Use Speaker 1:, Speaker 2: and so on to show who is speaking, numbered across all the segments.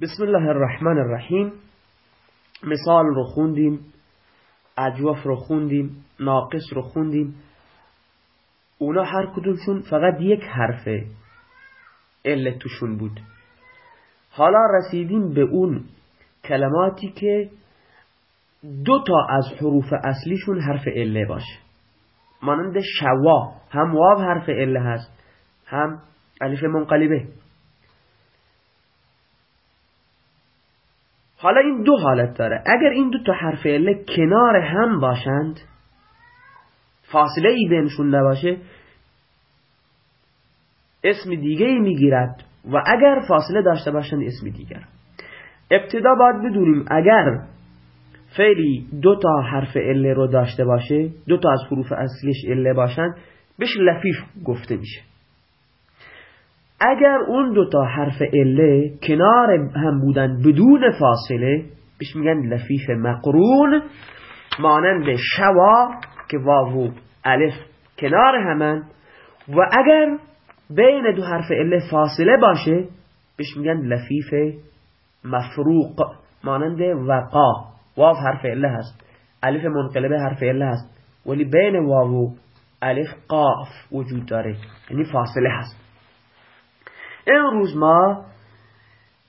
Speaker 1: بسم الله الرحمن الرحیم. مثال رو خوندیم اجواف رو خوندیم ناقص رو خوندیم. اونا هر کدومشون فقط یک حرف علت توشون بود. حالا رسیدیم به اون کلماتی که دو تا از حروف اصلیشون حرف عله باشه. مانند شوا هم واو حرف عله هست هم الف منقلبه. حالا این دو حالت داره. اگر این دو تا حرف عله کنار هم باشند فاصله ای بینشون نباشه اسم دیگه ای می‌گیرد و اگر فاصله داشته باشند اسم دیگر. ابتدا باید بدونیم اگر فعلی دو تا حرف عله رو داشته باشه دو تا از حروف اصلیش عله باشند بهش لفیف گفته میشه. اگر اون دوتا حرف اله کنار هم بودن بدون فاصله بهش میگن لفیف مقرون مانند شوا که واو الف کنار همن. و اگر بین دو حرف اله فاصله باشه بهش میگن لفیف مفروق مانند وقا. واو حرف اله هست. الف منقلبه حرف اله هست. ولی بین واو الف قاف وجود داره. یعنی فاصله هست. امروز ما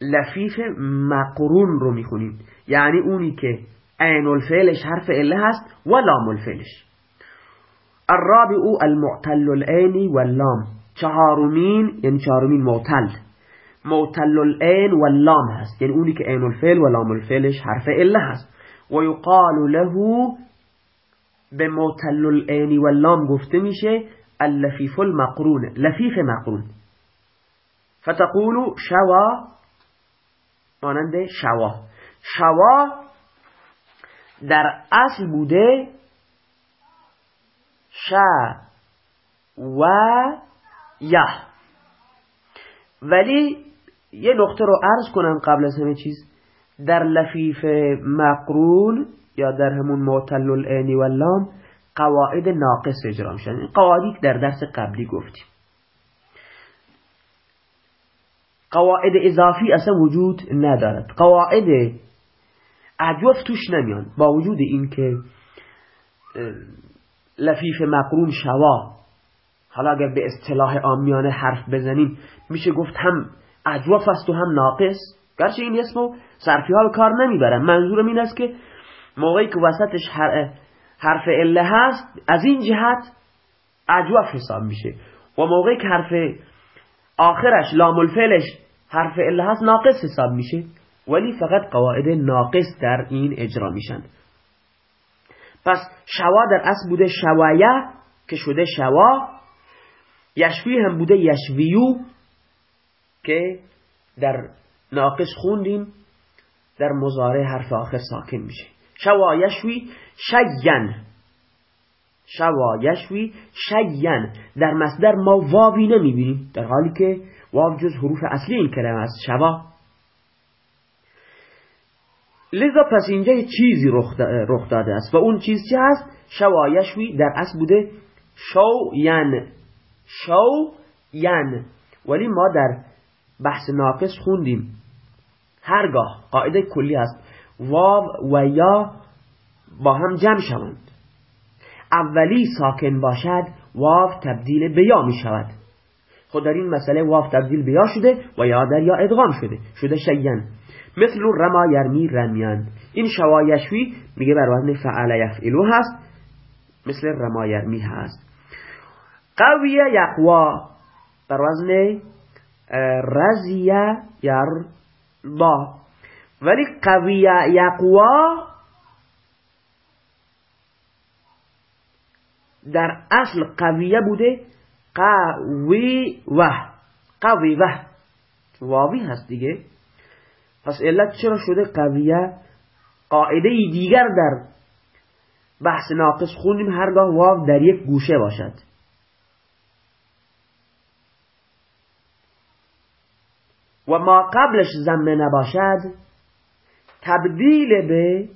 Speaker 1: لفیف مقرون رو می‌خونیم. یعنی اونی که عین الفعلش حرف اله هست و لام الفعلش. الرابع المعتل العین واللام. چهارمین یعنی چهارمین معتل. معتل العین واللام هست. یعنی اونی که عین الفعل و لام الفعلش حرف اله هست. و یقال له به معتل العین واللام گفته میشه اللفیف المقرون. لفیف مقرون. فتقول شوا مانند شوا. شوا در اصل بوده ش و يه ولی یه نقطه رو عرض کنم قبل از همه چیز. در لفیف مقرون یا در همون معتل العینی و لام قواعد ناقص اجرا میشن. قواعدی در درس قبلی گفتیم. قواعد اضافی اصلا وجود ندارد. قواعد عجوف توش نمیان. با وجود این که لفیف مقرون شوا. حالا اگر به اصطلاح آمیانه حرف بزنیم میشه گفت هم عجوف است و هم ناقص. گرچه این اسمو صرفی ها کار نمی‌برن. منظورم این است که موقعی که وسطش حرف اله هست از این جهت عجوف حساب میشه. و موقعی که حرف آخرش لام الفعلش حرف اله هست ناقص حساب میشه. ولی فقط قواعد ناقص در این اجرا میشن. پس شوا در اصل بوده شوایه که شده شوا. یشوی هم بوده یشویو که در ناقص خوندیم. در مزاره حرف آخر ساکن میشه. شوا یشوی شین شوا یشوی شین در مصدر ما واوی نمی‌بینیم. در حالی که واو جز حروف اصلی این کلمه است. شوا. لذا پس اینجا یه چیزی رخ داده است. و اون چیز چه هست؟ شوا یشوی در اصل بوده شو ین شو ین ولی ما در بحث ناقص خوندیم. هرگاه قاعده کلی هست. واو و یا با هم جمع شوند. اولی ساکن باشد واو تبدیل به یا می شود خود در این مسئله واو تبدیل به یا شده و یا در یا ادغام شده شده شین مثل رما یرمی رمیان. این شوایشوی میگه بر وزن فعل یفعلو هست مثل رما یرمی هست. قویه یقوا بر وزن رزیه با ولی قویه یقوا در اصل قویه بوده قوی و قوی و واوی هست دیگه. پس علت چرا شده قویه؟ قاعده دیگر در بحث ناقص خوندیم هرگاه واو در یک گوشه باشد. و ما قبلش زمه نباشد تبدیل به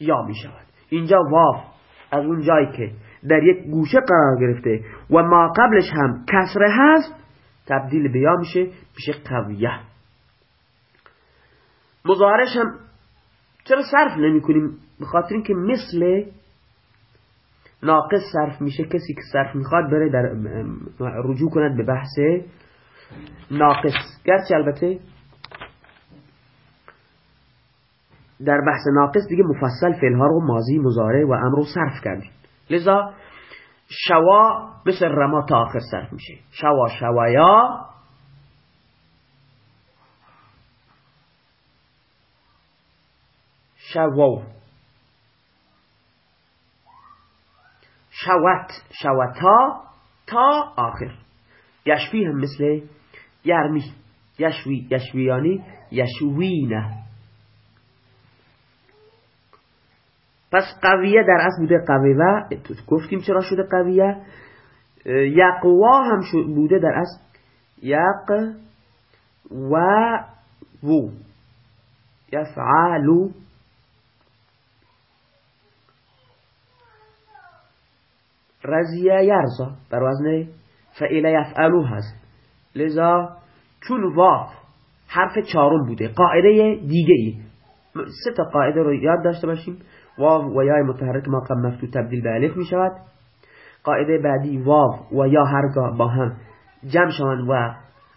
Speaker 1: یا می شود اینجا واو. از اون جایی که در یک گوشه قرار گرفته و ما قبلش هم کسره هست تبدیل به یا میشه میشه قویه. مزارش هم چرا صرف نمی کنیم؟ بخاطر اینکه مثل ناقص صرف میشه کسی که صرف می‌خواد بره در رجوع کند به بحث ناقص. گرچه البته در بحث ناقص دیگه مفصل فعلها رو ماضی مزاره و امر رو صرف کردیم. لذا شوا مثل رما تا آخر صرف میشه. شوا شوایا. شوو شوت شوتا تا آخر. یشوی هم مثل یرمی. یشوی یشویانی یشوینه. پس قویه در اصل بوده قویه گفتیم چرا شده قویه؟ یقوا هم بوده در اصل یق و و. یفعالو. رزیه یرزا بر وزن فعیل یفعلو هست. لذا چون واف حرف چارم بوده قاعده دیگه ای سه تا قاعده رو یاد داشته باشیم. واو و یای متحرک ما قبل مفتو تبدیل به الف می شود قاعده بعدی واو و یا هرگاه با هم جمع شوند و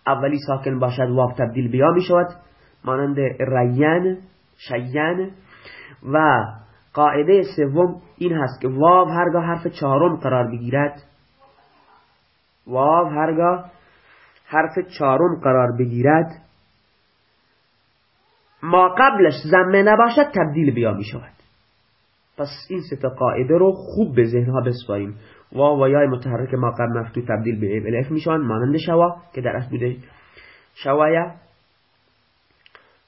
Speaker 1: اولی ساکن باشد واو تبدیل به یا می شود مانند ریان شیان و قاعده سوم این هست که واو هرگاه حرف چهارم قرار بگیرد. واو هرگاه حرف چهارم قرار بگیرد. ما قبلش زمه نباشد تبدیل بیا می شود پس این سه قاعده رو خوب به ذهنها بسپاریم. واو و یای متحرک ما قبل مفتوح تبدیل به الف می‌شوند مانند شوا که در اصل بوده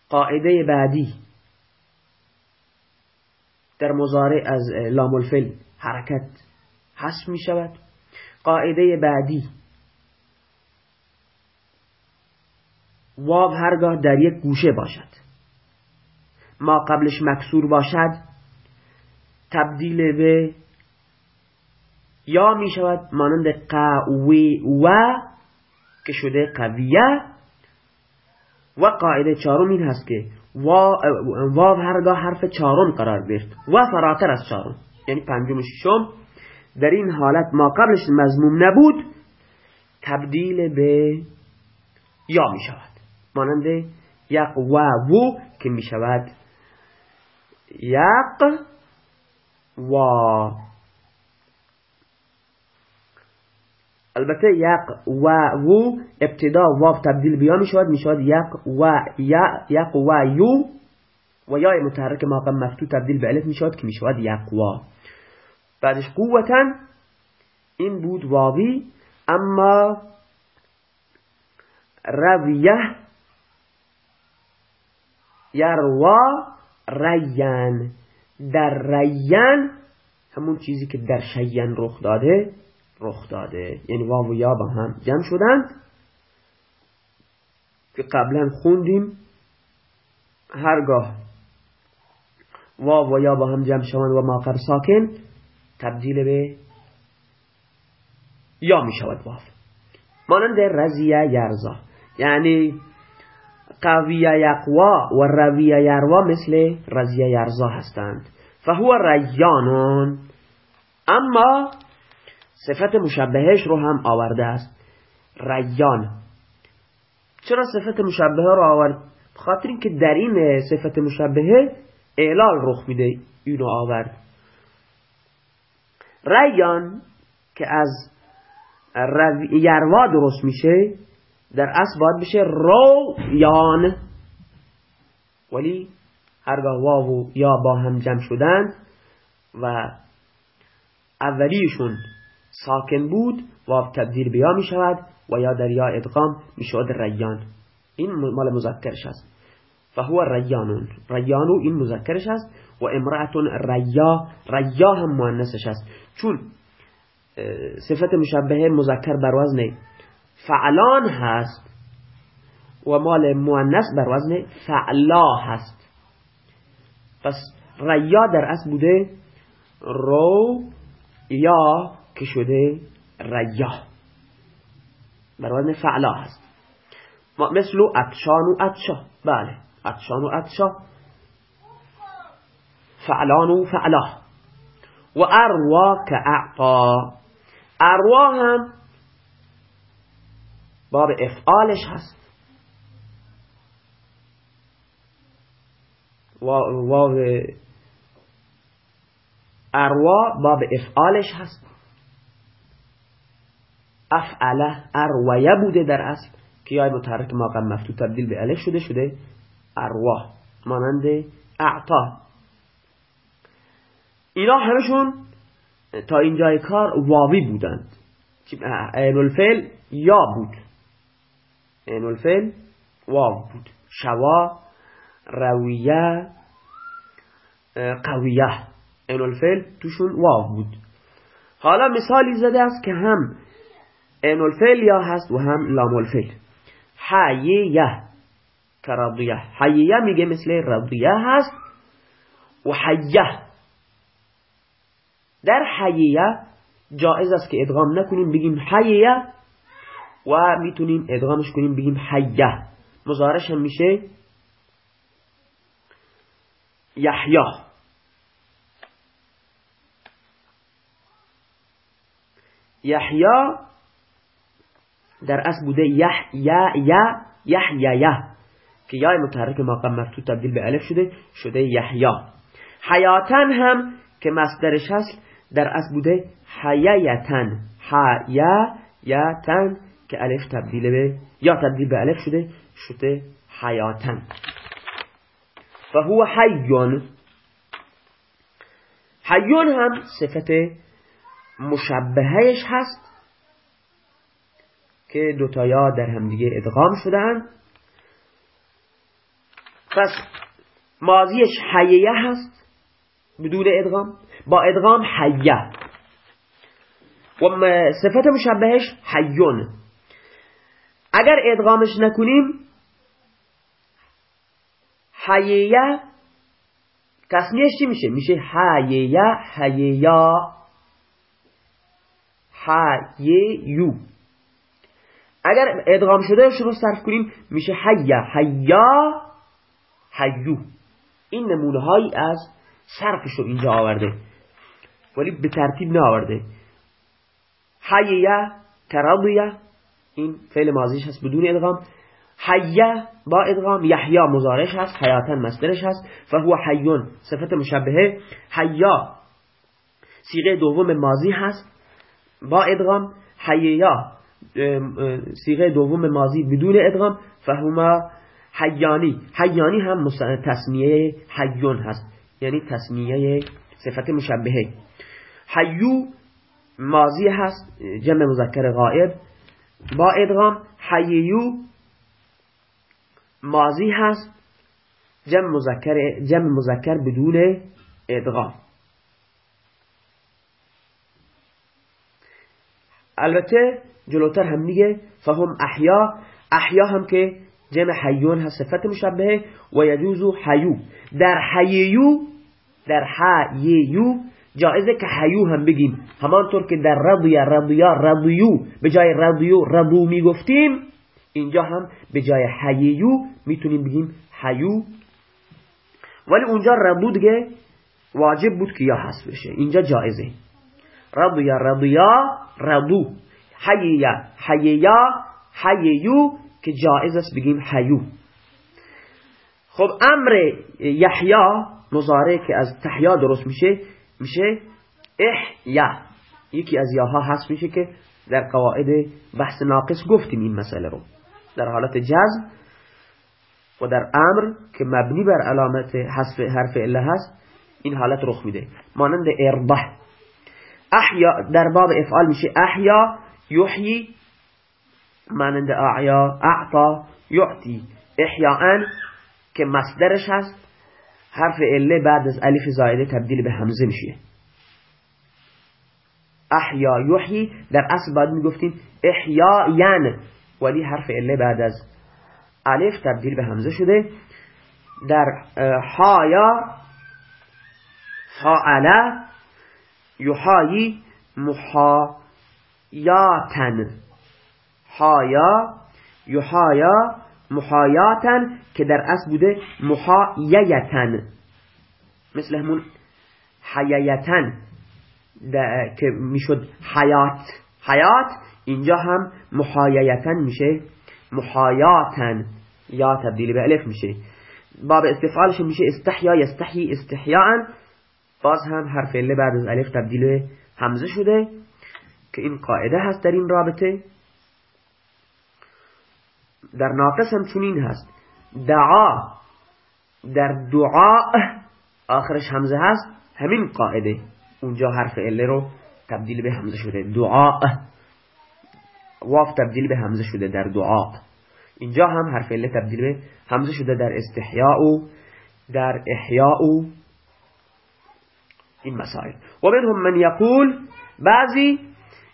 Speaker 1: قاعده بعدی در مزارع از لام الفل حرکت حذف می شود قاعده بعدی واو هرگاه در یک گوشه باشد. ما قبلش مکسور باشد تبدیل به یا می شود مانند قوی و که شده قویه. و قاعده چهارم این هست که واو هرگاه حرف چهارم قرار گرفت. و فراتر از چهارم. یعنی پنجم ششم. در این حالت ما قبلش مضموم نبود. تبدیل به یا می شود. مانند یک و و که می شود یک و البته یک و و ابتدا واو تبدیل بیا می شود می شود یک و یا یک و یو و یا متحرک ماقم مفتو تبدیل به الف می شود که می شود و بعدش قوتا این بود واوی اما رویه یروا ریان. در ریان همون چیزی که در شیان رخ داده رخ داده. یعنی واو و یا با هم جمع شدند که قبلا خوندیم. هرگاه واو و یا با هم جمع شوند و ما ساکن تبدیل به یا می شود واو. مانند رزیه یرزا یعنی قویه یقوا و رویه یروا مثل رزیه یرزا هستند. فهو ریانون. اما صفت مشبهش رو هم آورده است. ریان. چرا صفت مشبهه رو آورد؟ خاطر اینکه در این صفت مشبهه اعلال رخ میده اینو آورد. ریان که از یروا درست میشه در اصل باید بشه رویان ولی هرگاه واو و یا با هم جمع شدن و اولیشون ساکن بود واو تبدیل بیا می شود و یا در یا ادغام می شود ریان. این مال مذکرش است. فهو ریانون. ریانو این مذکرش است و امرأتون ریا ریا هم مؤنثش است. چون صفت مشبهه مذکر بر وزن فعلان هست. و مال مؤنث بر وزن فعلا هست. پس ریا در اصل بوده رو یا که شده ریا. بر وزن فعلا هست. مثل اتشان و اتشا. بله عطشان و عطشا فعلان و فعلا. و اروا که اعطا. اروا هم باب افعالش هست. واو اروا باب افعالش هست. افعله ارویه بوده در اصل. که یای متحرک ماقم مفتوح تبدیل به الف شده شده اروا مانند اعطا. اینا همشون تا اینجای کار واوی بودند. این الفعل یا بود. این الفعل واو بود. شوا رویه قویه. این الفعل توشون واو بود. حالا مثالی زده است که هم این الفعل یا هست و هم لام الفعل. حییه که رضیه حییه میگه مثل رضیه هست و حیه. در حییه جائز است که ادغام نکنیم بگیم حییه و می‌تونیم ادغامش کنیم بگیم حیه. مزارش هم میشه یحیا یحیا در اصل بوده یح یا یا یا که یای متحرک مقام مفتوح تبدیل به الف شده شده یحیا حیاتن هم که مصدرش هست در اصل بوده حیایتن حیا که الف تبدیل به یا تبدیل به الف شده شده حیاتن فهو حیون. حیون هم صفت مشبههش هست که دوتایا در همدیگه ادغام شدن پس ماضیش حیه هست بدون ادغام. با ادغام حیه. و صفت مشبهش حیون. اگر ادغامش نکنیم حیه تصمیهش چی میشه؟ میشه حیه حییا حییو اگر ادغام شده رو صرف کنیم میشه حیا حیا حیو این نمونه هایی از صرفش رو اینجا آورده. ولی به ترتیب نه آورده حیه ترضیه این فعل ماضیش هست بدون ادغام. حیه با ادغام یحیا مزارش هست حیاتا مصدرش هست. فهو حیون صفت مشبهه. حیا سیغه دوم ماضی هست با ادغام. حییا سیغه دوم ماضی بدون ادغام. فهما حیانی. حیانی هم تصمیه حیون هست. یعنی تصمیه صفت مشبهه. حیو ماضی هست جمع مذکر غائب. با ادغام حییو ماضی هست. جمع مذکر جمع مذکر بدون ادغام. البته جلوتر هم میگه فهم احیا. احیا هم که جمع حیون هست صفت مشبهه. و یجوزو حیو. در حییو در حییو جایزه که حیو هم بگیم. همانطور که در رضیه رضیا رضیو به جای رضیو رضو می‌گفتیم اینجا هم به جای حییو می‌تونیم بگیم حیو ولی اونجا رضو دیگه واجب بود که یا حذف بشه. اینجا جایزه رضیا رضیا رضو. حییا حییا حییو که جایز است بگیم حیو خب امر یحیا مزاره که از تحیا درست میشه میشه احیا. یکی از یاها هست میشه که در قواعد بحث ناقص گفتیم این مسئله رو. در حالت جزم و در امر که مبنی بر علامت حذف حرف اله هست این حالت رخ میده. مانند اربح. احیا در باب افعال میشه احیا یحیی. مانند اعیا اعطا یعطی. احیاءن که مصدرش هست حرف اله بعد از الف زائده تبدیل به همزه میشه. احیا یحیی در اصل باید می‌گفتیم احیا یعن ولی حرف اله بعد از الف تبدیل به همزه شده. در حایا فعلا یحایی محایاتن. حایا یحایا محایاتن که در اصل بوده محاییتن. مثل همون حییتن که می‌شد حیات. حیات اینجا هم محاییتن میشه. محایاتن. یا تبدیل به الف میشه. باب استفعالش میشه استحیا یستحی استحیاء باز هم حرف ال بعد از الف تبدیل به همزه شده که این قاعده هست در این رابطه. در ناقص هم چنین هست. دعا در دعا آخرش همزه هست. همین قاعده. اونجا حرف ال رو تبدیل به همزه شده. دعا. واف تبدیل به همزه شده در دعا. اینجا هم حرف ال تبدیل به همزه شده در استحیاء و در احیاء. و این مسائل. و منهم من یقول بعضی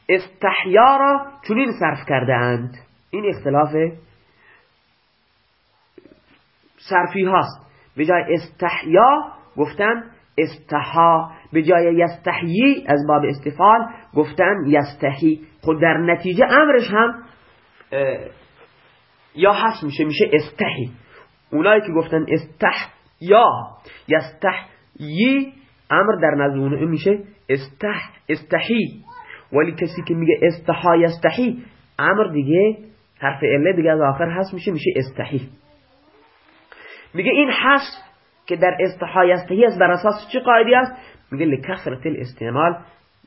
Speaker 1: استحیا را چنین صرف کرده اند. این اختلاف صرفی هاست. به جای استحیا گفتن استحا. به جای یستحیی از باب استفال گفتن یستحی. خود در نتیجه امرش هم یا حس میشه میشه استحی. اونایی که گفتن استح یا یستحیی امر در نزد میشه استح استحی. ولی کسی که میگه استحا یستحی امر دیگه حرف اله دیگه از آخر هست میشه میشه استحی. میگه این حس که در استحا یستحی است بر اساس چه قاعدی است؟ میگه لکثرت الاستعمال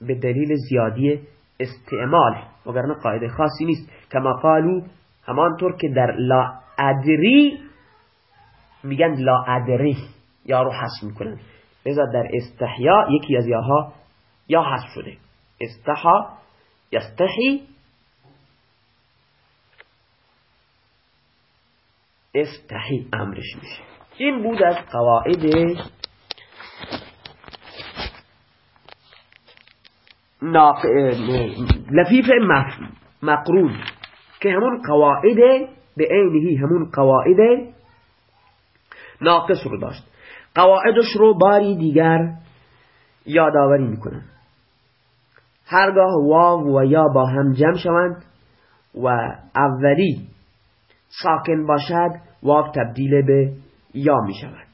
Speaker 1: به دلیل زیادی استعمال. وگرنه قاعده خاصی نیست. کما قالو همانطور که در لا ادری میگن لا ادری یا رو حس می‌کنن. لذا در استحیا یکی از یاها یا حس شده. استحا یستحی استحی امرش میشه. این بود از قواعد لفیف مقرون که همون قواعد به عینهی همون قواعد ناقص رو داشت. قواعدش رو باری دیگر یادآوری می‌کنن. هرگاه واو و یا با هم جمع شوند و اولی ساکن باشد واو تبدیل به یا می شود.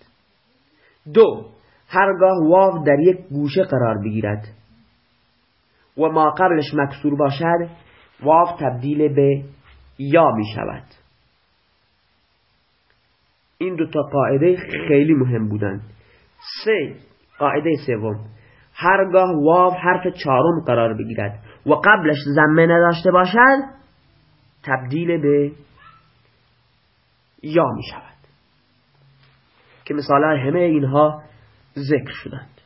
Speaker 1: دو هرگاه واو در یک گوشه قرار بگیرد و ما قبلش مکسور باشد واو تبدیل به یا می شود. این دو تا قاعده خیلی مهم بودند. سه قاعده سوم هرگاه واو حرف چهارم قرار بگیرد و قبلش زمه نداشته باشد تبدیل به یا می شود که مثلا همه اینها ذکر شدند